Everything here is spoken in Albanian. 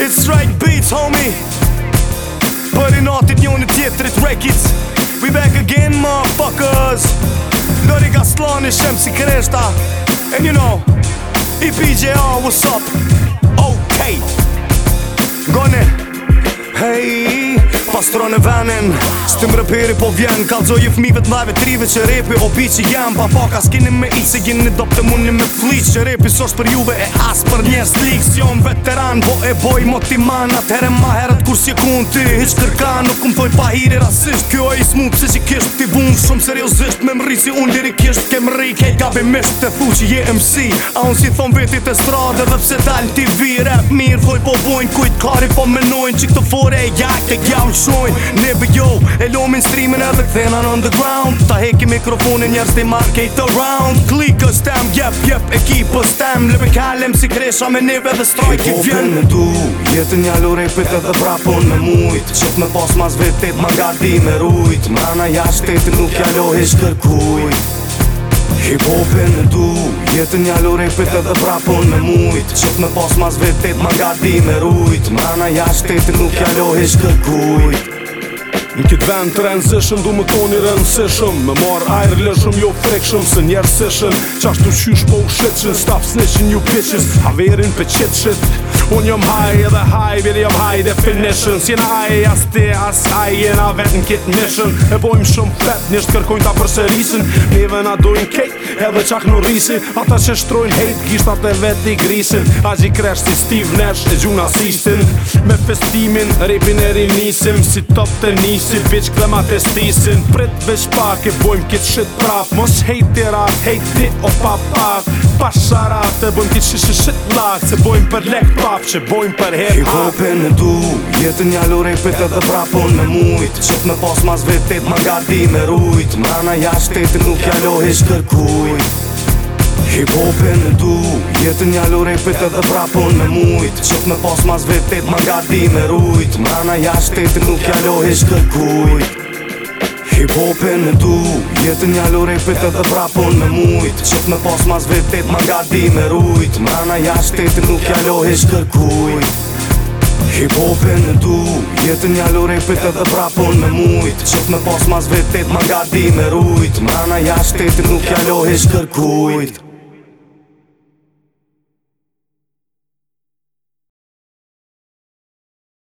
It's strike beats, homie. But in all the on the theatre records, we back again, motherfuckers. Gotta got slow and shem cresta. And you know, EPJR, what's up? Okay. Gonna hey. pastron në venin Së të rëpiri po vjen Kalzoj i fmive të trive që repi o pi që jem Pa ka s'kini me i Se gjeni do të mundi me flic Që repi sosh për juve e as për një slik Si jom veteran, po e boj moti man ma herët kur si ku në ti Hiq kërka nuk më pojnë pahiri rasisht Kjo e i smut se që kisht t'i vun Shumë seriosisht me mri si unë liri kisht Kem rri kej gabi mish të thu që je MC A unë si thon vetit e stra dhe t'i vire mirë Foj po vojnë, kujt kari po menojnë Që këtë fore e jak të gjaun shojnë Ne bë jo, e lomin streamin edhe këthena në underground Ta heki mikrofonin njerës të market around Klikës tem, jep, jep, ekipës tem Lëpë kalem si kresha me neve dhe strojk i vjen Hip-hopin në du, jetë një lore pëtë edhe prapon me mujt Qëp me pas ma vetet, ma gardi me rujt Mana jashtet nuk jalohesh kërkujt Hip hopin në du Jetën një allure i pëtë prapon me mujt Qëp me pas mas vetet ma gati me rujt Mana ja shtetë nuk jalohish kërkujt Në kujt vend të rëndësishëm, du më toni rëndësishëm Me marë ajrë lëshëm, jo frekshëm, se njerësishëm Qashtu qysh po u shetëshën, stop snitchin, you bitches Averin pe qitë Unë jëm haj edhe haj, viri jëm haj definition finishën Sjen haj as te as haj, jena vet në kitë mishën E bojmë shumë pet, njështë kërkojnë ta përserisin Neve na dojnë kejt, edhe qak në risi Ata që shtrojnë hejt, gishtat e vet i grisin A gji kresht si Steve Nash e gjuna sisin Me festimin, ripin e rinisim Si top të nisi, bitch këtë ma testisin Prit veç pak e bojmë kitë shit praf Mos hejt të rat, hejt ti o papak Pasharat e bojmë kitë shishishit lak Se bojmë për lek pap rap që bojmë për hip hop Hip du, jetë një alur e pëtë dhe prapon me mujt Qëtë me pas ma zvetet ma gati me rujt Ma ja shtetë nuk jalo hish kërkujt Hip Hopin' e du, jetë një alur e pëtë dhe prapon me mujt Qëtë me pas ma zvetet ma gati me rujt Ma ja shtetë nuk jalo hish kërkujt Hip-hopin e du Jetën një alur e pëtët dhe prapon me mujt Qot me pas ma zvetet ma nga di me rujt Mana ja shtetit nuk jalo hesh kërkujt Hip-hopin e du Jetën një alur e pëtët dhe prapon me mujt Qot me pas ma zvetet ma nga di me rujt Mrana ja shtetit nuk jalo hesh kërkujt